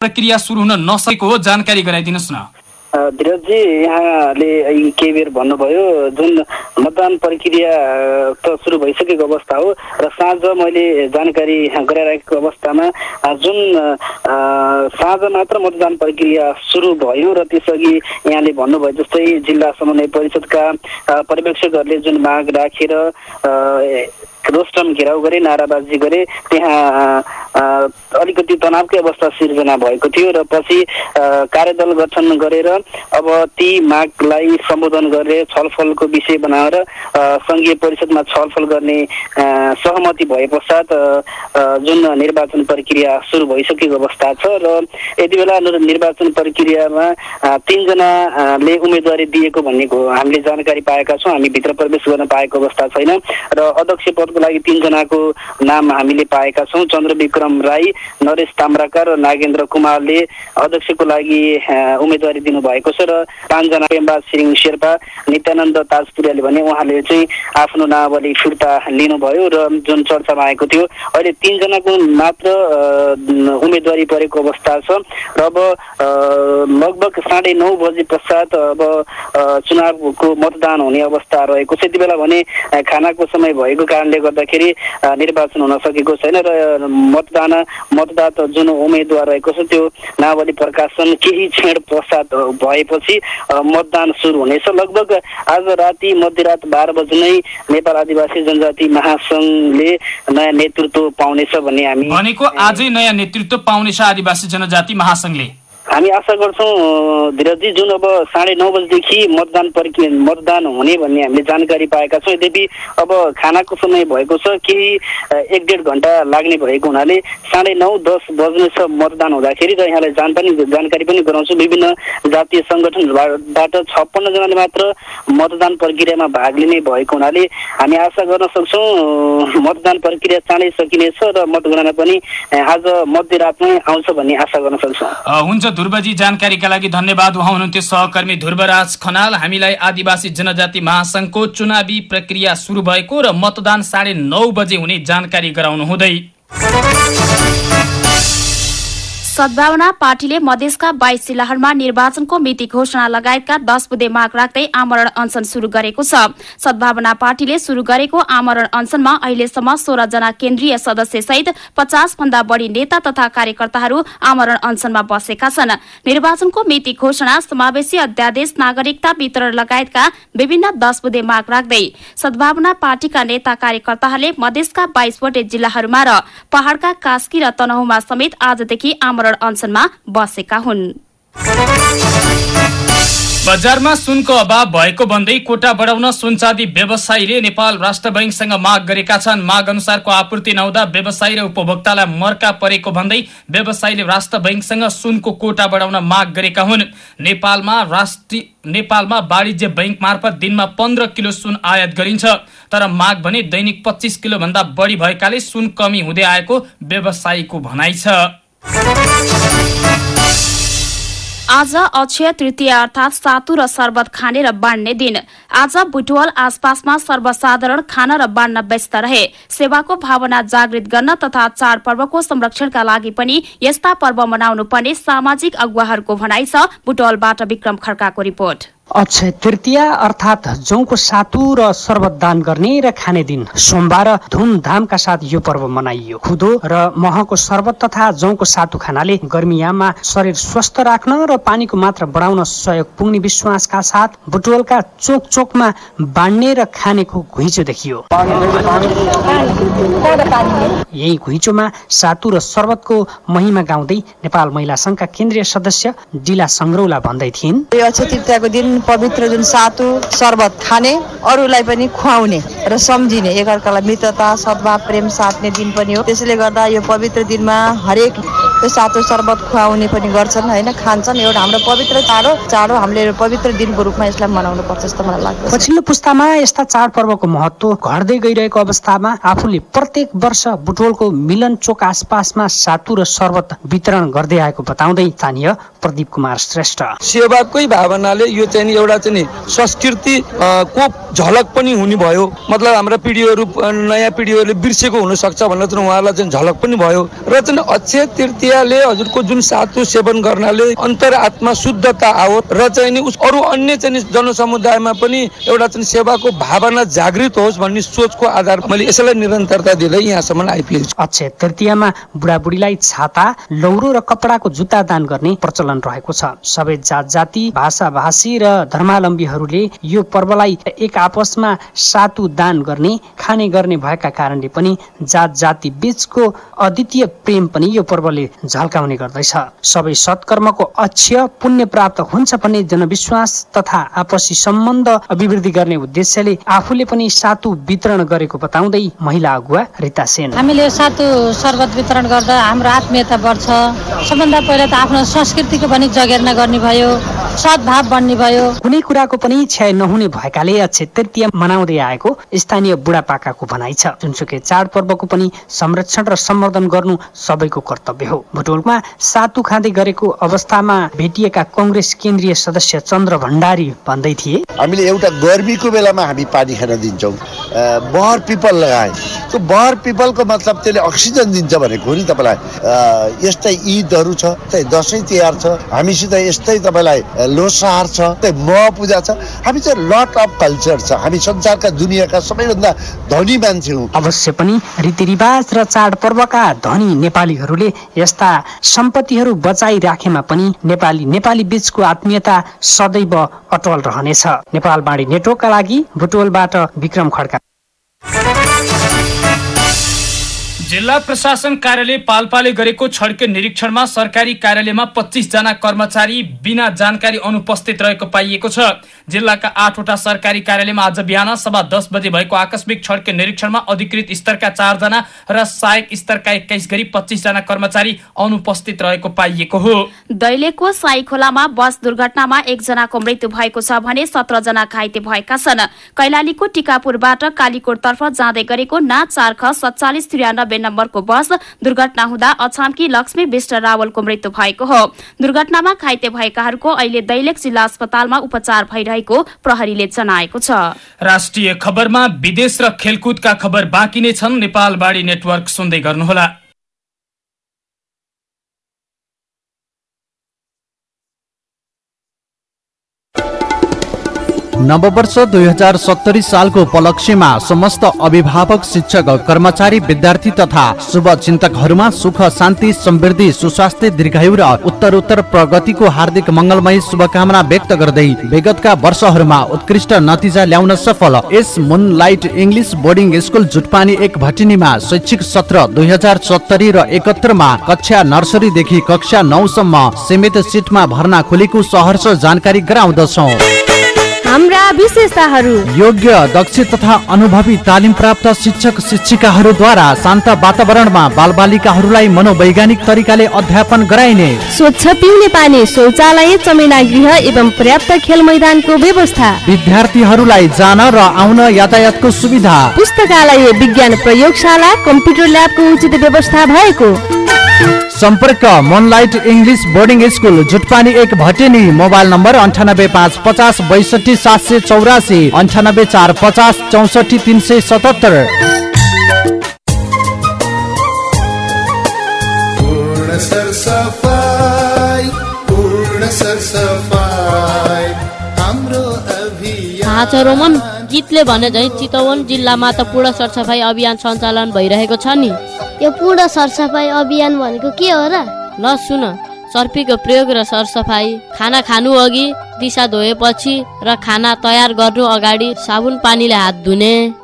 प्रक्रिया सुरु हुन नसकेको जानकारी गराइदिनुहोस् न। धीरजजी यहाँले केही बेर भन्नुभयो जुन मतदान प्रक्रिया त सुरु भइसकेको अवस्था हो र साँझ मैले जानकारी गराइरहेको अवस्थामा जुन साँझ मात्र मतदान प्रक्रिया सुरु भयो र त्यसअघि यहाँले भन्नुभयो जस्तै जिल्ला समन्वय परिषदका पर्यवेक्षकहरूले जुन माग राखेर रोस्टम घेराउ गरे नाराबाजी गरे त्यहाँ अलिकति तनावकै अवस्था सिर्जना भएको थियो र पछि कार्यदल गठन गरेर अब ती मागलाई सम्बोधन गरेर छलफलको विषय बनाएर सङ्घीय परिषदमा छलफल गर्ने सहमति भए पश्चात जुन निर्वाचन प्रक्रिया सुरु भइसकेको अवस्था छ र यति बेला निर्वाचन प्रक्रियामा तिनजनाले उम्मेदवारी दिएको भन्ने हामीले जानकारी पाएका छौँ हामी भित्र प्रवेश गर्न पाएको अवस्था छैन र अध्यक्ष पदको लागि तिनजनाको नाम हामीले पाएका छौँ। चन्द्र विक्रम राई नरेश ताम्राका र नागेन्द्र कुमारले अध्यक्षको लागि उम्मेदवारी दिनुभएको छ र पाँचजना पेम्बा सिरिङ शेर्पा नित्यानन्द ताजपुरियाले भने उहाँले चाहिँ आफ्नो नावली फिर्ता लिनुभयो र जुन चर्चामा आएको थियो अहिले तिनजनाको मात्र उम्मेदवारी परेको अवस्था छ। र अब लगभग साढे नौ बजे पश्चात अब चुनावको मतदान हुने अवस्था रहेको छ। यति बेला भने खानाको समय भएको कारणले गर्दाखेरि निर्वाचन हुन सकेको छैन र मतदान मतदाता जुन उम्मेद्वार रहेको छ त्यो नावली प्रकाशन केही क्षण पश्चात भएपछि मतदान सुरु हुनेछ। लगभग आज राति मध्यरात बाह्र बजी नै नेपाल आदिवासी जनजाति महासङ्घले नयाँ नेतृत्व पाउनेछ भन्ने हामी भनेको आजै नयाँ नेतृत्व पाउनेछ आदिवासी जनजाति महासङ्घले। हामी आशा गर्छौँ धीरजी जुन अब साढे नौ बजीदेखि मतदान प्रक्रिया मतदान हुने भन्ने हामीले जानकारी पाएका छौँ यद्यपि अब खानाको समय भएको छ केही एक डेढ घन्टा लाग्ने भएको हुनाले साढे नौ दस बज्नेछ मतदान हुँदाखेरि र यहाँलाई जान पनि जानकारी पनि गराउँछु। विभिन्न जातीय सङ्गठनबाट छप्पन्नजनाले मात्र मतदान प्रक्रियामा भाग लिने भएको हुनाले हामी आशा गर्न सक्छौँ मतदान प्रक्रिया चाँडै सकिनेछ र मतगणना पनि आज मध्यरातमै आउँछ भन्ने आशा गर्न सक्छौँ। हुन्छ ध्रुवजी जानकारीका लागि धन्यवाद। उहाँ हुनुहुन्थ्यो सहकर्मी ध्रुवराज खनाल। हामीलाई आदिवासी जनजाति महासंघको चुनावी प्रक्रिया सुरु भएको र मतदान साढे नौ बजे हुने जानकारी गराउनु हुँदै। सद्भावना पार्टीले मधेसका बाइस जिल्लाहरूमा निर्वाचनको मिति घोषणा लगायतका दश बुधे माग राख्दै आमरण अनसन शुरू गरेको छ। सद्भावना पार्टीले शुरू गरेको आमरण अनसनमा अहिलेसम्म सोह्र जना केन्द्रीय सदस्य सहित पचास भन्दा बढ़ी नेता तथा कार्यकर्ताहरू आमरण अनसनमा बसेका छन्। निर्वाचनको मिति घोषणा समावेशी अध्यादेश नागरिकता वितरण लगायतका विभिन्न दश बुधे माग राख्दै सद्भावना पार्टीका नेता कार्यकर्ताहरूले मधेसका बाइसवटै जिल्लाहरूमा र पहाड़का कास्की र तनहुमा समेत आजदेखि आमरण अनसनमा बसेका हुन्। बजारमा सुनको अभाव भएको भन्दै कोटा बढाउन सुनचाँदी व्यवसायीले नेपाल राष्ट्र बैङ्कसँग माग गरेका छन्। माग अनुसारको आपूर्ति नहुँदा व्यवसायी र उपभोक्तालाई मर्का परेको भन्दै व्यवसायीले राष्ट्र बैङ्कसँग सुनको कोटा बढाउन माग गरेका हुन्। नेपालमा राष्ट्रिय नेपालमा वाणिज्य बैङ्क मार्फत दिनमा पन्ध्र किलो सुन आयात गरिन्छ। तर माग भने दैनिक पच्चिस किलोभन्दा बढी भएकाले सुन कमी हुँदै आएको व्यवसायीको भनाइ छ। आज अक्षय तृतीय अर्थात सातु र शरबत खाने र बाँड्ने दिन। आज बुटवल आसपासमा सर्वसाधारण खान र बाँड्न व्यस्त रहे। सेवाको भावना जागृत गर्न तथा चाडपर्वको संरक्षणका लागि पनि यस्ता पर्व मनाउनु पर्ने सामाजिक अगुवाहरूको भनाइ छ बुटवलबाट विक्रम खड्काको रिपोर्ट। अक्षय तृतीया अर्थात् जौको सातु र शरबत दान गर्ने र खाने दिन सोमबार धुमधामका साथ यो पर्व मनाइयो। खुदो र महको शरबत तथा जौको सातु खानाले गर्मीयाममा शरीर स्वस्थ राख्न र पानीको मात्रा बढाउन सहयोग पुग्ने विश्वासका साथ बुटवलका चोक चोकमा बाँड्ने र खानेको घुइँचो देखियो। यही घुइँचोमा सातु र शरबतको महिमा गाउँदै नेपाल महिला संघका केन्द्रीय सदस्य डिला सङ्ग्रौला भन्दै थिइन्। दिन पवित्र जुन सातु शर्बत खाने अरूलाई पनि खुवाउने र सम्झिने। एकअर्कालाई मित्रता सद्भाव प्रेम साट्ने दिन पनि हो। त्यसैले गर्दा यो पवित्र दिनमा हरेक त्यो सातो शर्बत खुवाउने पनि गर्छन् होइन? खान्छन्। एउटा हाम्रो पवित्र चाड हो चाड हामीले पवित्र दिनको रूपमा यसलाई मनाउनु पर्छ जस्तो मलाई लाग्छ पछिल्लो पुस्तामा यस्ता चाडपर्वको महत्व घट्दै गइरहेको अवस्थामा आफूले प्रत्येक वर्ष बुटोलको मिलन चोक आसपासमा सातु र शर्बत वितरण गर्दै आएको बताउँदै स्थानीय प्रदीप कुमार श्रेष्ठ। सेवाकै भावनाले यो चाहिँ एउटा चाहिँ संस्कृति को झलक पनि हुने भयो। मतलब हाम्रा पिँढीहरू नयाँ पिँढीहरूले बिर्सेको हुनसक्छ भनेर चाहिँ उहाँलाई चाहिँ झलक पनि भयो। र चाहिँ अक्षय तृतीयाले हजुरको जुन सातु सेवन गर्नाले अन्तर आत्मा शुद्धता आओस् र चाहिँ नि अरू अन्य चाहिँ जनसमुदायमा पनि एउटा चाहिँ सेवाको भावना जागृत होस् भन्ने सोचको आधार मैले यसैलाई निरन्तरता दिँदै यहाँसम्म आइपुगेको अक्षय तृतीयामा बुढाबुढीलाई छाता लौरो र कपडाको जुत्ता दान गर्ने प्रचलन रहेको छ। सबै जात जाति भाषा भाषी र धर्मावलम्बीहरूले यो पर्वलाई एक आपसमा सातु दान गर्ने खाने गर्ने भएका कारणले पनि जात जाति बीचको अद्वितीय प्रेम पनि यो पर्वले झल्काउने गर्दछ। सबै सत्कर्मको अक्षय पुण्य प्राप्त हुन्छ भन्ने जनविश्वास तथा आपसी सम्बन्ध अभिवृद्धि गर्ने उद्देश्यले आफूले पनि सातु वितरण गरेको बताउँदै महिला अगुवा रिता सेन। हामीले सातु शरबत वितरण गर्दा हाम्रो आत्मीयता बढ्छ। सबभन्दा पहिला त आफ्नो संस्कृतिको पनि जगेर्ना गर्ने भयो सद्भाव बन्ने भयो। कुनै कुराको पनि क्षय नहुने भएकाले अक्षय तृतीय मनाउँदै आएको स्थानीय बुढापाकाको भनाइ छ। जुनसुकै चाडपर्वको पनि संरक्षण र सम्वर्धन गर्नु सबैको कर्तव्य हो। भुटोलमा सातु खाँदै गरेको अवस्थामा भेटिएका कङ्ग्रेस केन्द्रीय सदस्य चन्द्र भण्डारी भन्दै थिए। हामीले एउटा गर्मीको बेलामा हामी पानी खान दिन्छौँ। बहर पिपल लगाए। त्यो बहर पिपलको मतलब त्यसले अक्सिजन दिन्छ भनेको हो नि तपाईँलाई। यस्तै ईदहरू छ दसैँ तिहार छ हामीसित यस्तै तपाईँलाई लोसार छ म पूजा छ। हामी चाहिँ लट अफ कल्चर छ। हामी संसारका दुनियाँका सबैभन्दा धनी मान्छे हौ। अवश्य पनि रीतिरिवाज र चाडपर्वका धनी नेपालीहरूले यस्ता सम्पत्तिहरू बचाइ राखेमा पनि नेपाली नेपाली बीचको आत्मीयता सदैव अटल रहनेछ। नेपाल बाणी नेटवर्कका लागि भुटोलबाट विक्रम खड्का। जिल्ला प्रशासन कार्यालय पाल्पाले गरेको छड्के निरीक्षणमा सरकारी कार्यालयमा पच्चिस जना कर्मचारी बिना जानकारी अनुपस्थित रहेको पाइएको छ। जिल्लाका आठवटा सरकारी कार्यालयमा आज बिहान सभा दस बजे भएको आकस्मिक छड्के निरीक्षणमा अधिकृत स्तरका चारजना र सहायक स्तरका एक्काइस गरी पच्चिस जना कर्मचारी अनुपस्थित रहेको पाइएको हो। दैलेखको साई खोलामा बस दुर्घटनामा एकजनाको मृत्यु भएको छ भने सत्र जना घाइते भएका छन्। कैलालीको टिकापुरबाट कालीकोटतर्फ जाँदै गरेको ना चार ख सत्तालिस त्रियानब्बे नम्बरको बस दुर्घटना हुँदा अछामकी लक्ष्मी विष्ट रावलको मृत्यु भएको हो। दुर्घटनामा घाइते भएकाहरूको अहिले दैलेख जिल्ला अस्पतालमा उपचार भइरहेको प्रहरीले जनाएको छ। राष्ट्रिय खबरमा विदेश र खेलकुदका खबर बाँकी नै छन्। नेपाल बाढी नेटवर्क सुन्दै गर्नुहोला। नववर्ष दुई हजार सत्तरी सालको उपलक्ष्यमा समस्त अभिभावक शिक्षक कर्मचारी विद्यार्थी तथा शुभचिन्तकहरूमा सुख शान्ति समृद्धि सुस्वास्थ्य दीर्घायु र उत्तर उत्तर प्रगतिको हार्दिक मङ्गलमय शुभकामना व्यक्त गर्दै विगतका वर्षहरूमा उत्कृष्ट नतिजा ल्याउन सफल। यस moonlight English boarding school Jutpani एक भटिनीमा शैक्षिक सत्र दुई हजार सत्तरी र एकहत्तरमा कक्षा नर्सरीदेखि कक्षा नौसम्म सीमित सिटमा भर्ना खुलेको सहर्ष जानकारी गराउँदछौ। विशेषताहरू। योग्य दक्ष तथा अनुभवी तालिम प्राप्त शिक्षक शिक्षिकाहरूद्वारा शान्त वातावरणमा बालबालिकाहरूलाई मनोवैज्ञानिक तरिकाले अध्यापन गराइने। स्वच्छ पिउने पानी शौचालय चमेना गृह एवं पर्याप्त खेल मैदानको व्यवस्था। विद्यार्थीहरूलाई जान र आउन यातायातको सुविधा। पुस्तकालय विज्ञान प्रयोगशाला कम्प्युटर ल्याबको उचित व्यवस्था भएको। सम्पर्क moonlight English boarding school Jutpani एक भटेनी मोबाइल नम्बर अन्ठानब्बे पाँच पचास बैसठी सात सय चौरासी अन्ठानब्बे चार पचास चौसठी तिन सय सतहत्तर। रोमन गीतले भने झै चितवन जिल्लामा त पूर्ण सरसफाइ अभियान सञ्चालन भइरहेको छ नि। यो पूर्ण सरसफाइ अभियान भनेको के हो र? ल सुन सर्पीको प्रयोग र सरसफाइ खाना खानु अघि दिशा धोएपछि र खाना तयार गर्नु अगाडि साबुन पानीले हात धुने।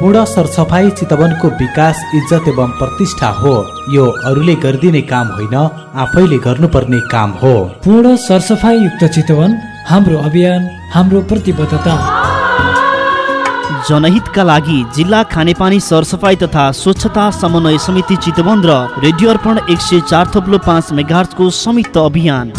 पूर्ण सरसफाइ चितवनको विकास इज्जत एवं प्रतिष्ठा हो। यो अरूले गरिदिने काम होइन आफैले गर्नुपर्ने काम हो। पूर्ण सरसफाइ युक्त चितवन हाम्रो अभियान हाम्रो प्रतिबद्धता। जनहितका लागि जिल्ला खानेपानी सरसफाइ तथा स्वच्छता समन्वय समिति चितवन र रेडियो अर्पण एक सय चार थप्लो पाँच मेगार्सको संयुक्त अभियान।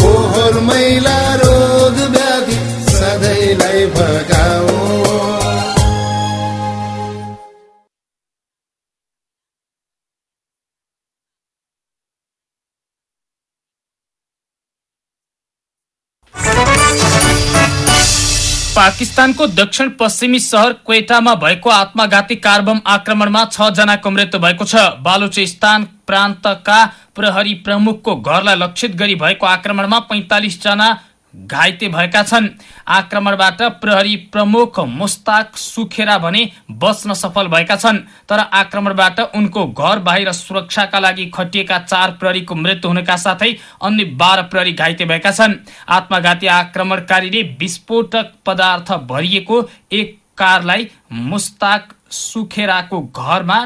पाकिस्तानको दक्षिण पश्चिमी सहर क्वेटामा भएको आत्मघाती कार बम आक्रमणमा छ जनाको मृत्यु भएको छ। बालुचिस्तान प्रान्तका प्रहरी प्रमुखको घरलाई लक्षित गरी भएको आक्रमणमा पैंतालिस जना घाइते भएका छन्। आक्रमणबाट प्रहरी प्रमुख मुस्ताक सुखेरा भने बच्न सफल भएका छन् तर आक्रमणबाट उनको घर बाहिर सुरक्षाका लागि खटिएका चार प्रहरीको मृत्यु हुनका साथै अन्य बाह्र प्रहरी घाइते भएका छन्। आत्मघाती आक्रमणकारीले विस्फोटक पदार्थ भरिएको एक कारलाई मुस्ताक सुखेराको घरमा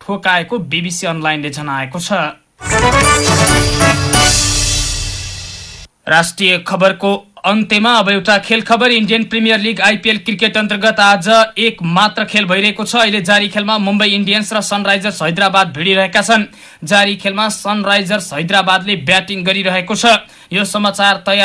ठोकाएको बिबिसी अनलाइनले जनाएको छ। राष्ट्रिय खबरको अन्त्यमा अब एउटा खेल खबर। Indian premier league IPL cricket अन्तर्गत आज एक मात्र खेल भइरहेको छ। अहिले जारी खेलमा मुम्बई इन्डियन्स र सनराइजर्स हैदराबाद भिडिरहेका छन्। जारी खेलमा सनराइजर्स हैदराबादले ब्याटिङ गरिरहेको छ। यो समाचार तयार